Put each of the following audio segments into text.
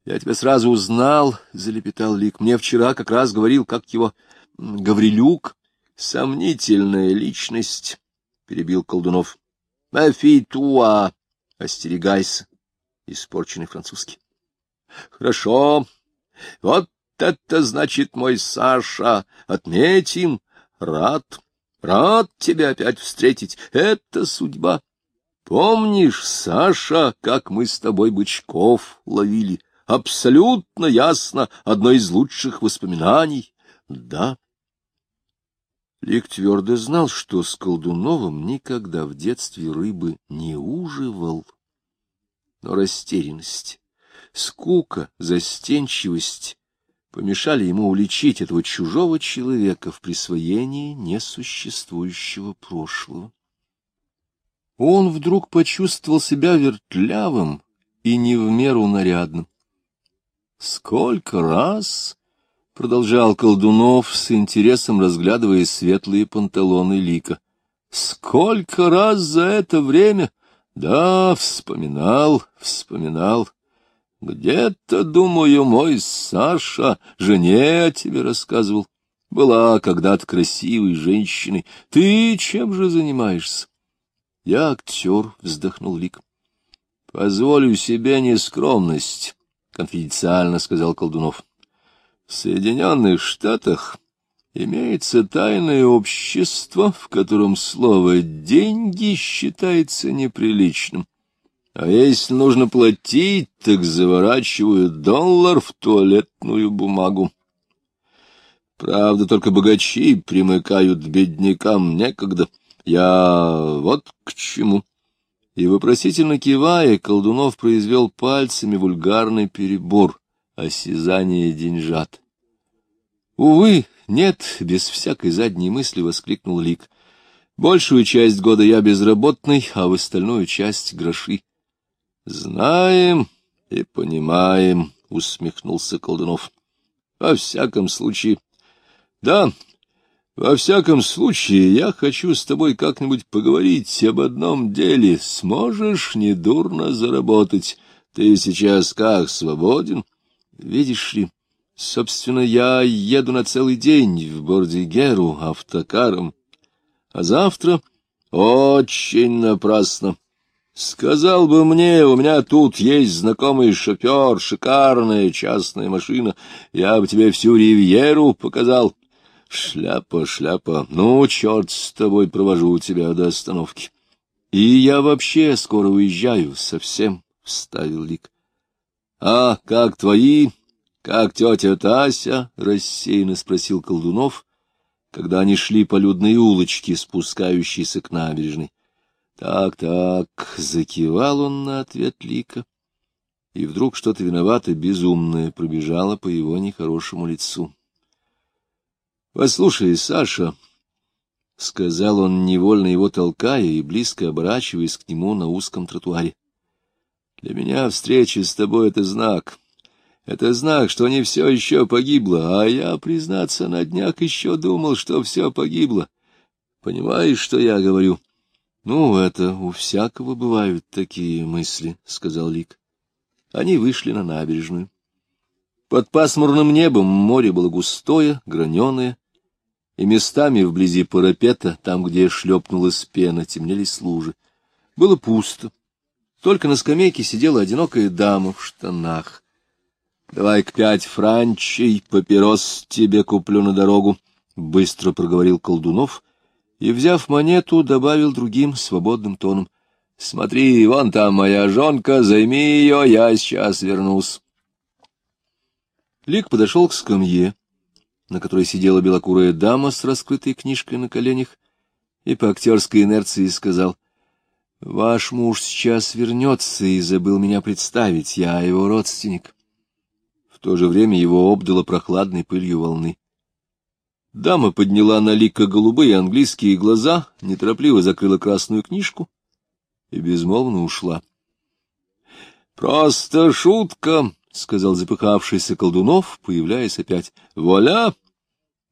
— Я тебя сразу узнал, — залепетал Лик. — Мне вчера как раз говорил, как его... Гаврилюк. — Сомнительная личность, — перебил Колдунов. — Мафитуа. Остерегайся. Испорченный французский. — Хорошо. Вот это значит мой Саша. Отметим. Рад. Рад тебя опять встретить. Это судьба. Помнишь, Саша, как мы с тобой бычков ловили? Абсолютно ясно, одно из лучших воспоминаний. Да. Лик твердо знал, что с Колдуновым никогда в детстве рыбы не уживал. Но растерянность, скука, застенчивость помешали ему уличить этого чужого человека в присвоении несуществующего прошлого. Он вдруг почувствовал себя вертлявым и не в меру нарядным. Сколько раз, — продолжал Колдунов с интересом разглядывая светлые панталоны Лика, — сколько раз за это время... Да, вспоминал, вспоминал. Где-то, думаю, мой Саша жене о тебе рассказывал. Была когда-то красивой женщиной. Ты чем же занимаешься? Я актер, — вздохнул Лик. — Позволю себе нескромность, — конфиденциально сказал Колдунов. — В Соединенных Штатах имеется тайное общество, в котором слово «деньги» считается неприличным. А если нужно платить, так заворачивают доллар в туалетную бумагу. Правда, только богачи примыкают к беднякам некогда. Я вот к чему. И вопросительно кивая, Колдунов произвел пальцами вульгарный перебор осязания деньжат. Увы, нет, без всякой задней мысли воскликнул Лик. Большую часть года я безработный, а в остальную часть гроши. — Знаем и понимаем, — усмехнулся Колдунов. — Во всяком случае... Да, во всяком случае, я хочу с тобой как-нибудь поговорить об одном деле. Сможешь недурно заработать. Ты сейчас как, свободен? Видишь ли, собственно, я еду на целый день в Бордигеру автокаром, а завтра очень напрасно. Сказал бы мне, у меня тут есть знакомый шофер, шикарная частная машина, я бы тебе всю ривьеру показал. Шляпа, шляпа, ну, черт с тобой, провожу тебя до остановки. И я вообще скоро уезжаю, совсем, — вставил Лик. — А как твои, как тетя Тася? — рассеянно спросил Колдунов, когда они шли по людной улочке, спускающейся к набережной. Так, так, закивал он на ответ Лика, и вдруг что-то виновато безумное пробежало по его нехорошему лицу. — Послушай, Саша, — сказал он, невольно его толкая и близко оборачиваясь к нему на узком тротуаре, — для меня встреча с тобой — это знак. Это знак, что не все еще погибло, а я, признаться, на днях еще думал, что все погибло. Понимаешь, что я говорю? —— Ну, это у всякого бывают такие мысли, — сказал Лик. Они вышли на набережную. Под пасмурным небом море было густое, граненое, и местами вблизи парапета, там, где шлепнулась пена, темнелись лужи. Было пусто. Только на скамейке сидела одинокая дама в штанах. — Давай-ка пять франчей, папирос тебе куплю на дорогу, — быстро проговорил Колдунов — и, взяв монету, добавил другим свободным тоном. — Смотри, вон там моя жонка, займи ее, я сейчас вернусь. Лик подошел к скамье, на которой сидела белокурая дама с раскрытой книжкой на коленях, и по актерской инерции сказал, — Ваш муж сейчас вернется и забыл меня представить, я его родственник. В то же время его обдало прохладной пылью волны. Дама подняла на Лика голубые английские глаза, неторопливо закрыла красную книжку и безмолвно ушла. — Просто шутка, — сказал запыхавшийся колдунов, появляясь опять. — Вуаля!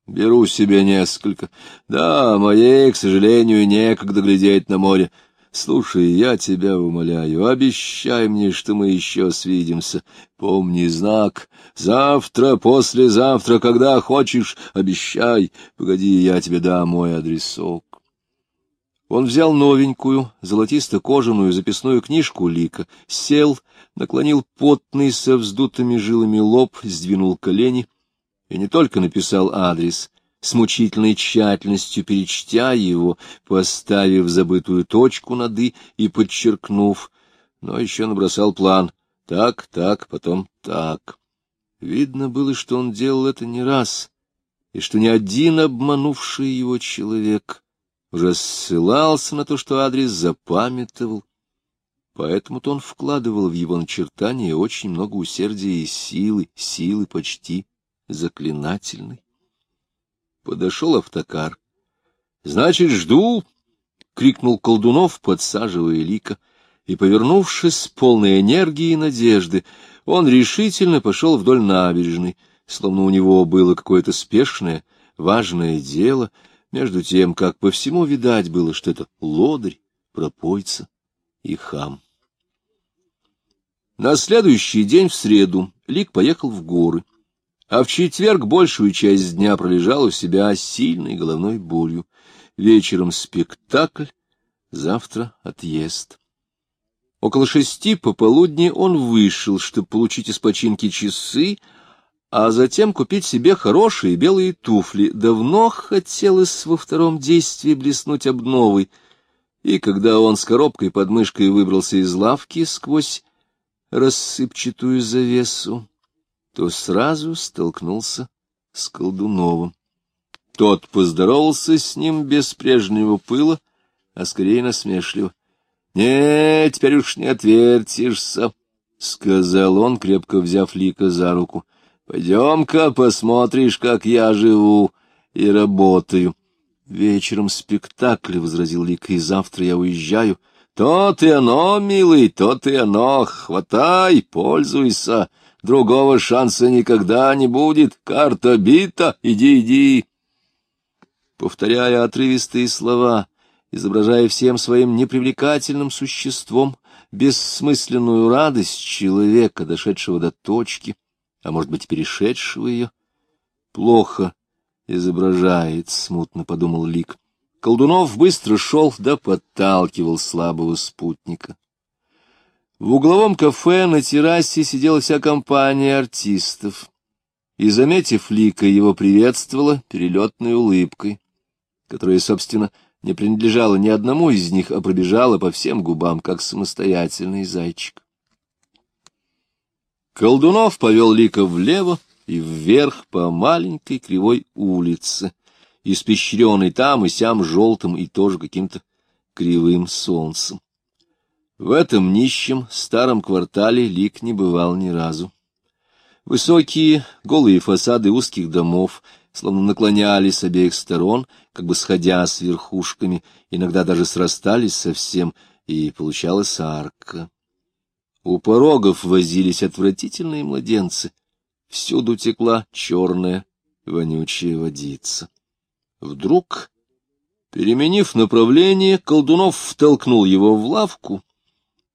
Беру себе несколько. Да, моей, к сожалению, некогда глядеть на море. Слушай, я тебя умоляю, обещай мне, что мы еще свидимся. Помни знак. Завтра, послезавтра, когда хочешь, обещай. Погоди, я тебе дам мой адресок. Он взял новенькую, золотисто-кожаную записную книжку Лика, сел, наклонил потный со вздутыми жилами лоб, сдвинул колени и не только написал адрес, с мучительной тщательностью перечтя его, поставив забытую точку над «и» и подчеркнув, но еще набросал план «так, так, потом так». Видно было, что он делал это не раз, и что ни один обманувший его человек уже ссылался на то, что адрес запамятовал, поэтому-то он вкладывал в его начертание очень много усердия и силы, силы почти заклинательной. Подошел автокар. — Значит, жду! — крикнул Колдунов, подсаживая Лика. И, повернувшись полной энергией и надежды, он решительно пошел вдоль набережной, словно у него было какое-то спешное, важное дело, между тем, как по всему видать было, что это лодырь, пропойца и хам. На следующий день, в среду, Лик поехал в горы а в четверг большую часть дня пролежал у себя сильной головной болью. Вечером спектакль, завтра отъезд. Около шести пополудни он вышел, чтобы получить из починки часы, а затем купить себе хорошие белые туфли. Давно хотелось во втором действии блеснуть обновой, и когда он с коробкой под мышкой выбрался из лавки сквозь рассыпчатую завесу, то сразу столкнулся с Колдуновым. Тот поздоровался с ним без прежнего пыла, а скорее насмешливо. — Нет, теперь уж не отвертишься, — сказал он, крепко взяв Лика за руку. — Пойдем-ка посмотришь, как я живу и работаю. — Вечером спектакль, — возразил Лик, — и завтра я уезжаю. — То-то и оно, милый, то-то и оно. Хватай, пользуйся. Другого шанса никогда не будет. Карта бита. Иди, иди. Повторяя отрывистые слова, изображая всем своим непривлекательным существом бессмысленную радость человека, дошедшего до точки, а может быть, перешедшего ее, плохо изображает, смутно подумал Лик. Колдунов быстро шел да подталкивал слабого спутника. В угловом кафе на террасе сидела вся компания артистов, и, заметив Лика, его приветствовала перелетной улыбкой, которая, собственно, не принадлежала ни одному из них, а пробежала по всем губам, как самостоятельный зайчик. Колдунов повел Лика влево и вверх по маленькой кривой улице, испещренной там и сям желтым и тоже каким-то кривым солнцем. В этом нищем старом квартале Лик не бывал ни разу. Высокие голые фасады узких домов словно наклонялись с обеих сторон, как бы сходя с верхушками, иногда даже срастались совсем, и получалась арка. У порогов возились отвратительные младенцы. Всюду текла черная вонючая водица. Вдруг, переменив направление, Колдунов втолкнул его в лавку,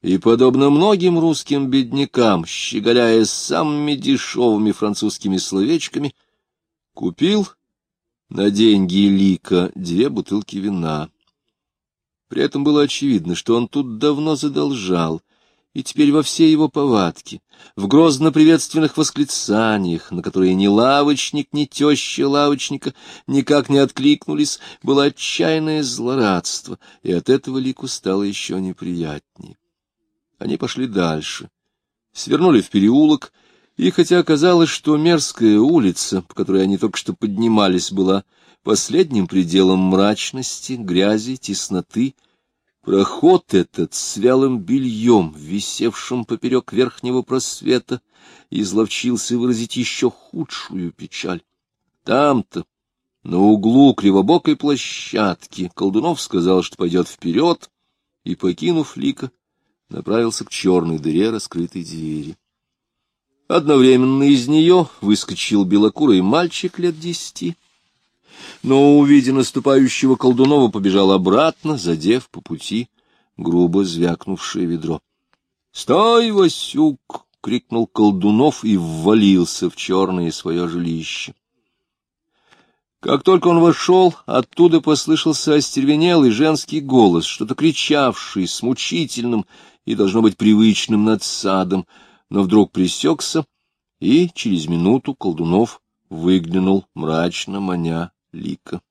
и, подобно многим русским беднякам, щеголяя самыми дешевыми французскими словечками, купил на деньги Лика две бутылки вина. При этом было очевидно, что он тут давно задолжал, и теперь во все его повадки, в грозно-приветственных восклицаниях, на которые ни лавочник, ни теща лавочника никак не откликнулись, было отчаянное злорадство, и от этого Лику стало еще неприятнее. Они пошли дальше, свернули в переулок, и хотя казалось, что мерзкая улица, по которой они только что поднимались, была последним пределом мрачности, грязи, тесноты, проход этот с вялым бельем, висевшим поперек верхнего просвета, изловчился выразить еще худшую печаль. Там-то, на углу кривобокой площадки, Колдунов сказал, что пойдет вперед, и, покинув Лика, направился к черной дыре раскрытой двери. Одновременно из нее выскочил белокурый мальчик лет десяти, но, увидя наступающего Колдунова, побежал обратно, задев по пути грубо звякнувшее ведро. — Стой, Васюк! — крикнул Колдунов и ввалился в черное свое жилище. Как только он вошел, оттуда послышался остервенелый женский голос, что-то кричавший с мучительным и, должно быть, привычным надсадом, но вдруг пресекся, и через минуту Колдунов выглянул мрачно маня лика.